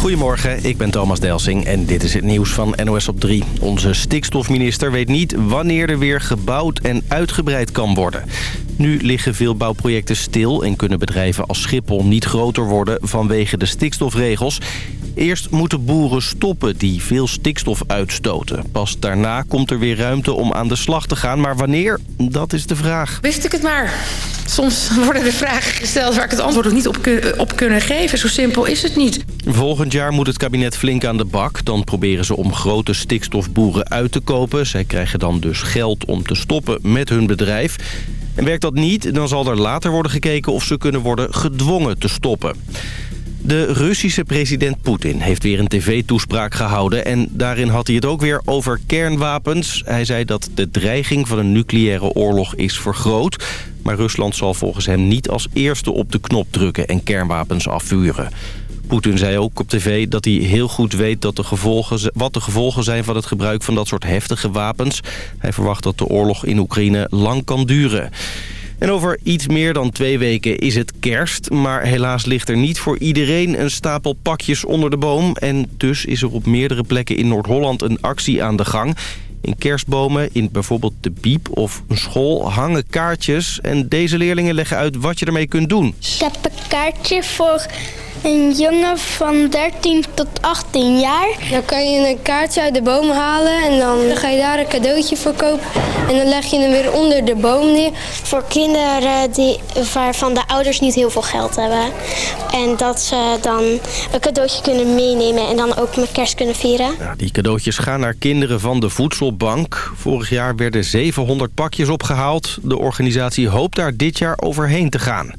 Goedemorgen, ik ben Thomas Delsing en dit is het nieuws van NOS op 3. Onze stikstofminister weet niet wanneer er weer gebouwd en uitgebreid kan worden. Nu liggen veel bouwprojecten stil en kunnen bedrijven als Schiphol niet groter worden vanwege de stikstofregels. Eerst moeten boeren stoppen die veel stikstof uitstoten. Pas daarna komt er weer ruimte om aan de slag te gaan. Maar wanneer? Dat is de vraag. Wist ik het maar. Soms worden er vragen gesteld waar ik het antwoord ook niet op, op kunnen geven. Zo simpel is het niet. Volgend jaar moet het kabinet flink aan de bak. Dan proberen ze om grote stikstofboeren uit te kopen. Zij krijgen dan dus geld om te stoppen met hun bedrijf. En werkt dat niet, dan zal er later worden gekeken of ze kunnen worden gedwongen te stoppen. De Russische president Poetin heeft weer een tv-toespraak gehouden... en daarin had hij het ook weer over kernwapens. Hij zei dat de dreiging van een nucleaire oorlog is vergroot... maar Rusland zal volgens hem niet als eerste op de knop drukken en kernwapens afvuren. Poetin zei ook op tv dat hij heel goed weet wat de gevolgen zijn van het gebruik van dat soort heftige wapens. Hij verwacht dat de oorlog in Oekraïne lang kan duren. En over iets meer dan twee weken is het kerst. Maar helaas ligt er niet voor iedereen een stapel pakjes onder de boom. En dus is er op meerdere plekken in Noord-Holland een actie aan de gang. In kerstbomen, in bijvoorbeeld de Biep of een school, hangen kaartjes. En deze leerlingen leggen uit wat je ermee kunt doen. Ik heb een kaartje voor een jongen van 13 tot 18 jaar. Dan kan je een kaartje uit de boom halen en dan ga je daar een cadeautje voor kopen. En dan leg je hem weer onder de boom neer. Voor kinderen die, waarvan de ouders niet heel veel geld hebben. En dat ze dan een cadeautje kunnen meenemen en dan ook met kerst kunnen vieren. Ja, die cadeautjes gaan naar kinderen van de Voedselbank. Vorig jaar werden 700 pakjes opgehaald. De organisatie hoopt daar dit jaar overheen te gaan.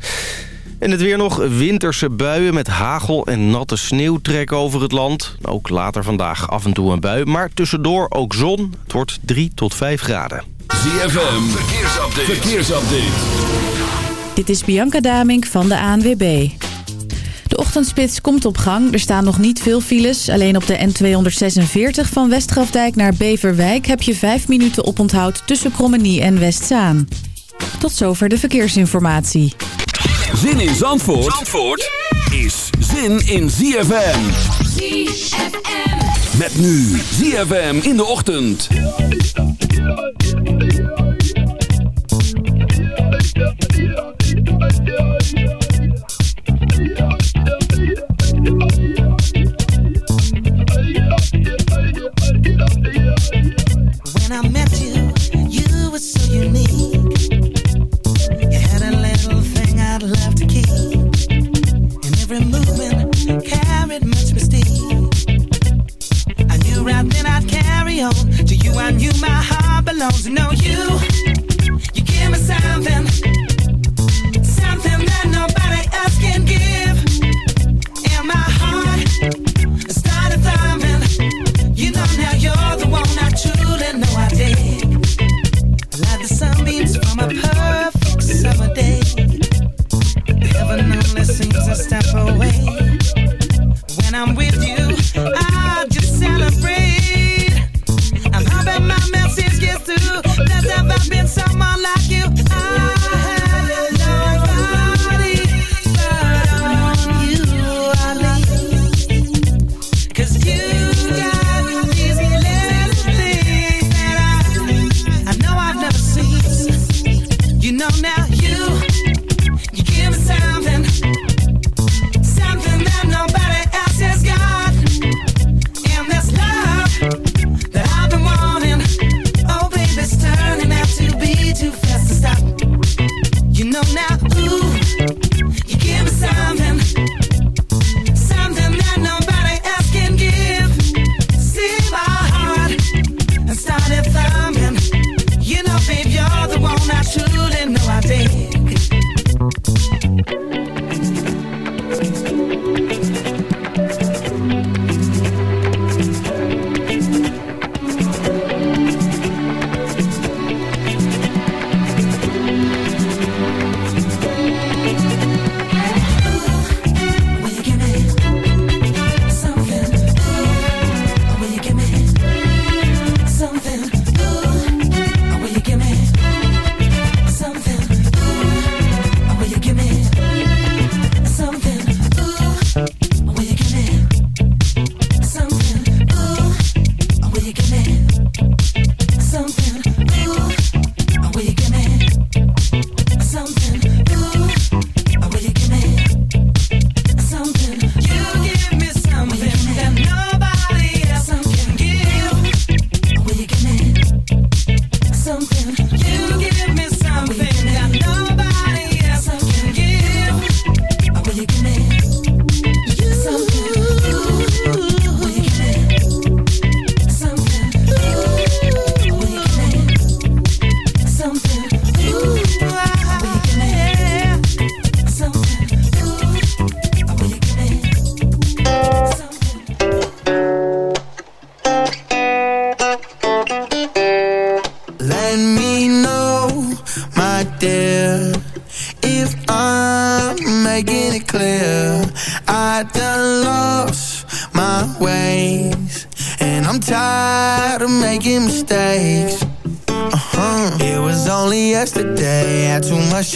En het weer nog winterse buien met hagel en natte sneeuw trekken over het land. Ook later vandaag af en toe een bui, maar tussendoor ook zon. Het wordt 3 tot 5 graden. ZFM, verkeersupdate. verkeersupdate. Dit is Bianca Damink van de ANWB. De ochtendspits komt op gang. Er staan nog niet veel files. Alleen op de N246 van Westgrafdijk naar Beverwijk... heb je 5 minuten oponthoud tussen Krommenie en Westzaan. Tot zover de verkeersinformatie. Zin in Zandvoort, Zandvoort is zin in ZFM. ZFM. Met nu ZFM in de ochtend. When I met you, you were so unique. I then I'd carry on. To you, I knew my heart belongs to know you. You give me something, something that nobody else can give. And my heart started thumping. You know now you're the one I truly know I dig. Like the sunbeams from a perfect summer day. Heaven only seems a step away. When I'm with you, gets. There's never been someone like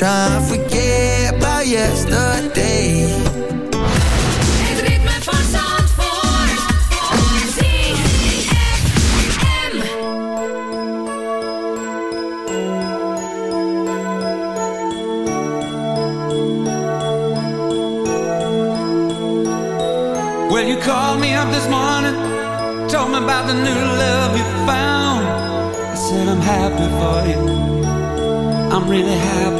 Trying to forget about yesterday. Well, you called me up this morning, told me about the new love you found. I said I'm happy for you. I'm really happy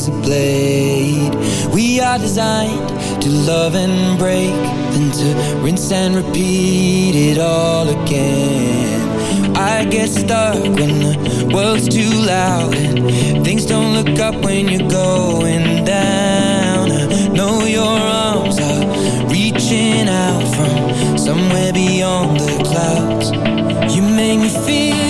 razor blade. We are designed to love and break Then to rinse and repeat it all again. I get stuck when the world's too loud And things don't look up when you're going down. I know your arms are reaching out From somewhere beyond the clouds. You make me feel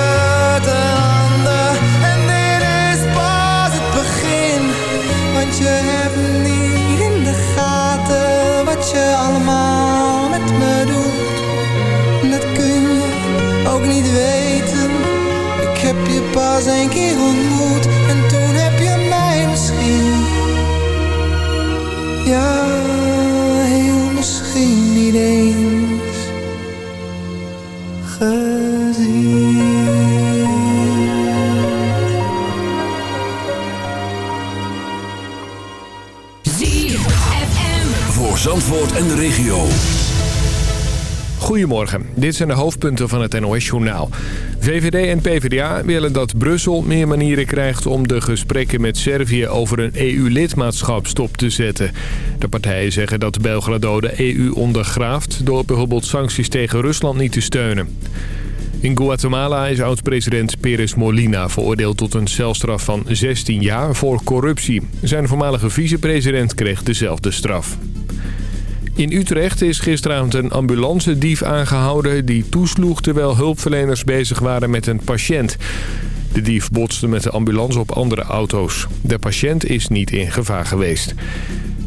regio. Goedemorgen, dit zijn de hoofdpunten van het NOS-journaal. VVD en PvdA willen dat Brussel meer manieren krijgt om de gesprekken met Servië over een EU-lidmaatschap stop te zetten. De partijen zeggen dat Belgrado de EU ondergraaft door bijvoorbeeld sancties tegen Rusland niet te steunen. In Guatemala is oud-president Perez Molina veroordeeld tot een celstraf van 16 jaar voor corruptie. Zijn voormalige vicepresident kreeg dezelfde straf. In Utrecht is gisteravond een ambulancedief aangehouden... die toesloeg terwijl hulpverleners bezig waren met een patiënt. De dief botste met de ambulance op andere auto's. De patiënt is niet in gevaar geweest.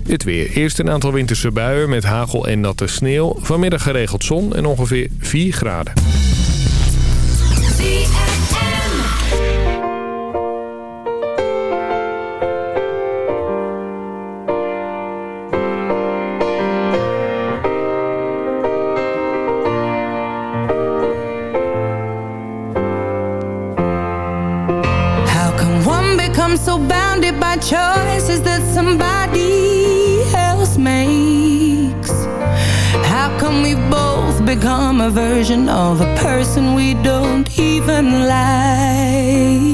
Het weer. Eerst een aantal winterse buien met hagel en natte sneeuw. Vanmiddag geregeld zon en ongeveer 4 graden. Choices that somebody else makes? How come we both become a version of a person we don't even like?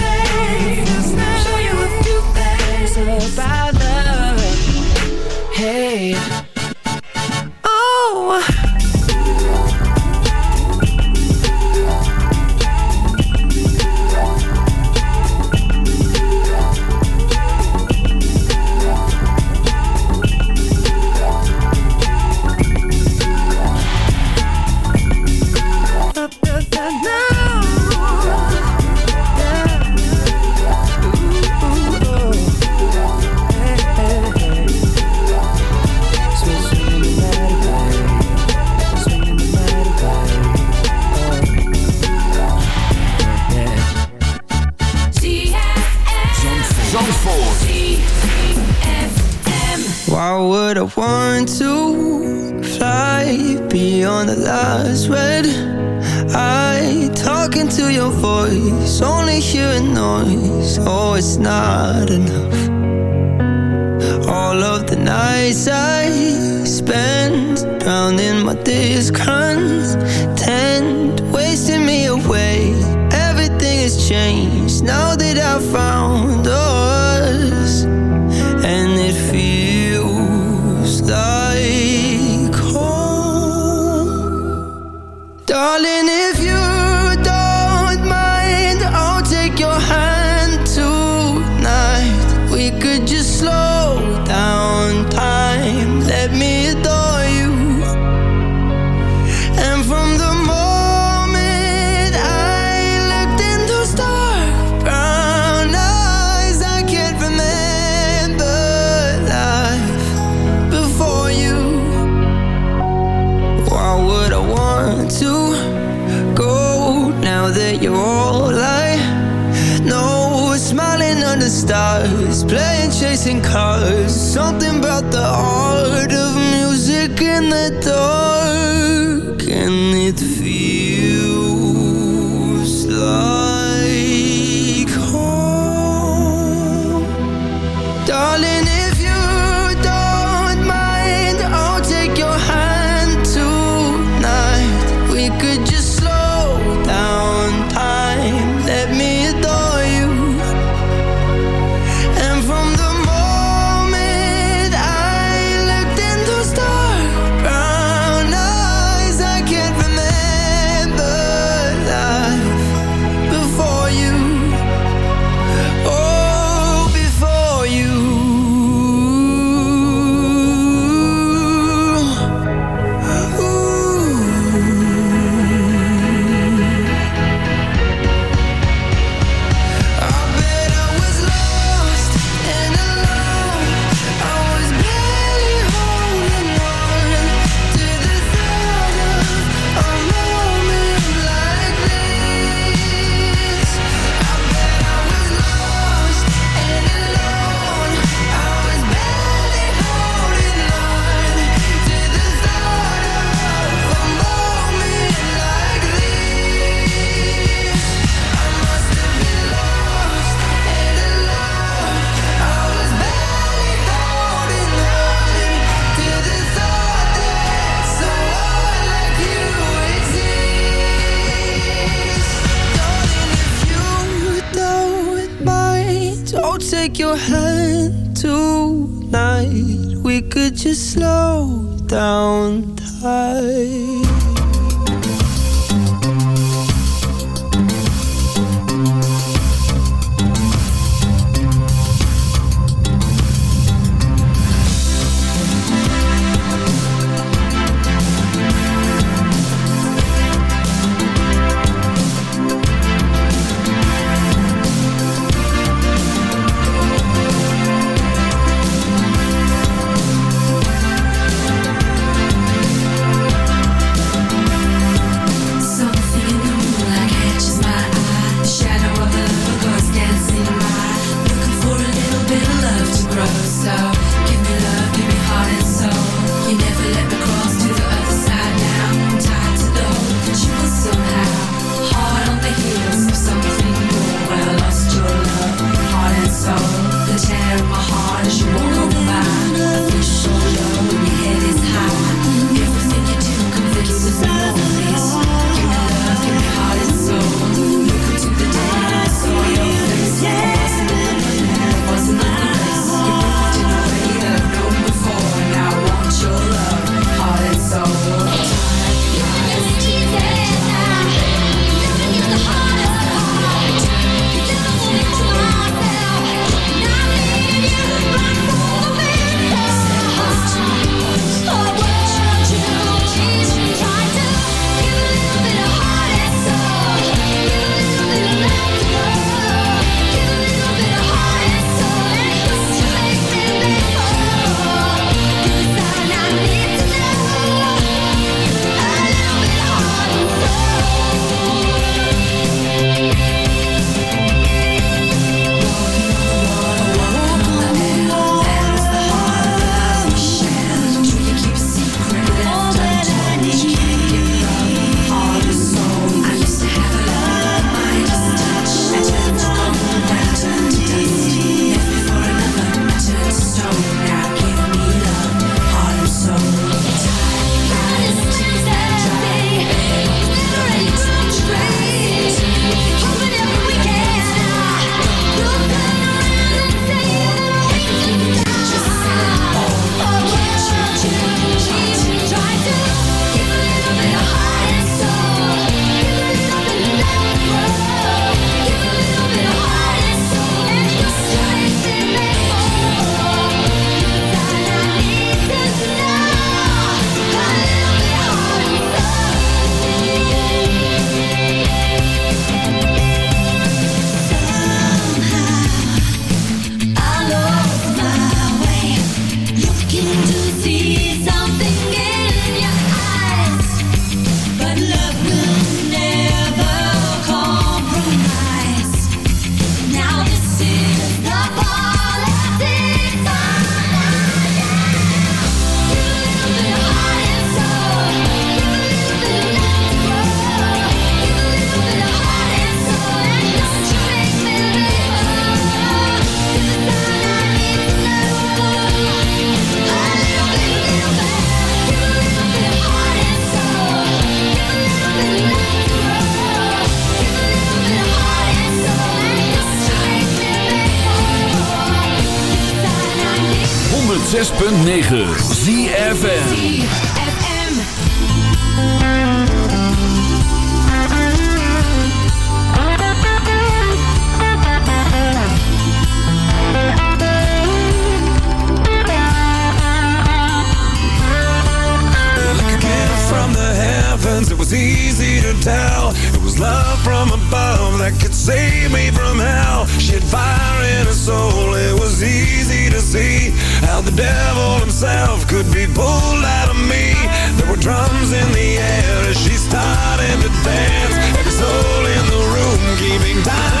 Things about to your voice, only hearing noise. Oh, it's not enough. All of the nights I spent drowning my discontent, wasting me away. Everything has changed now that I found us, devil could be pulled out of me. There were drums in the air as she started to dance. Every soul in the room keeping time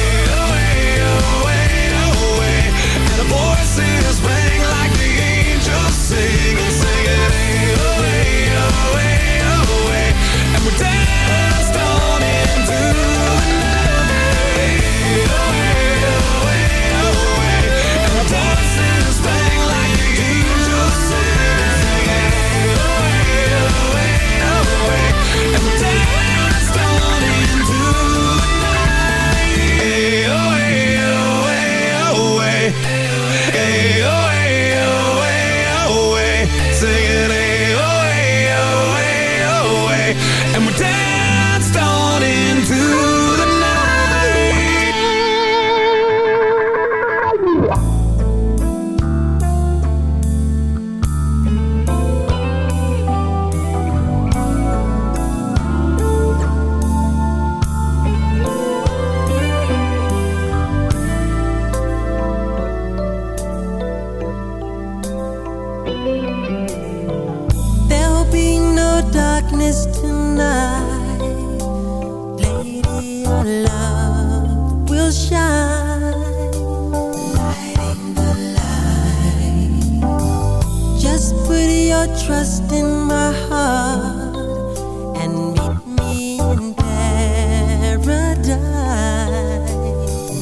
Trust in my heart and meet me in paradise.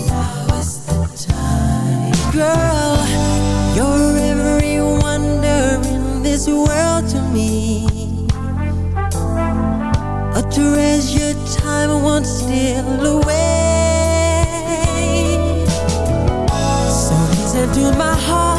Now is the time, girl. You're every wonder in this world to me. A treasure time away. So listen to my heart,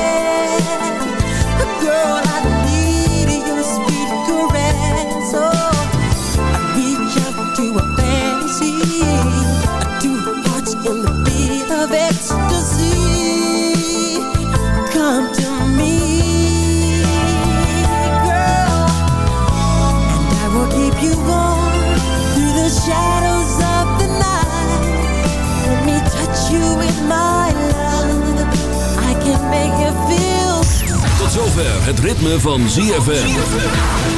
Het ritme van ZFM.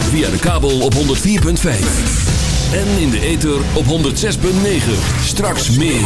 Via de kabel op 104.5. En in de ether op 106.9. Straks meer.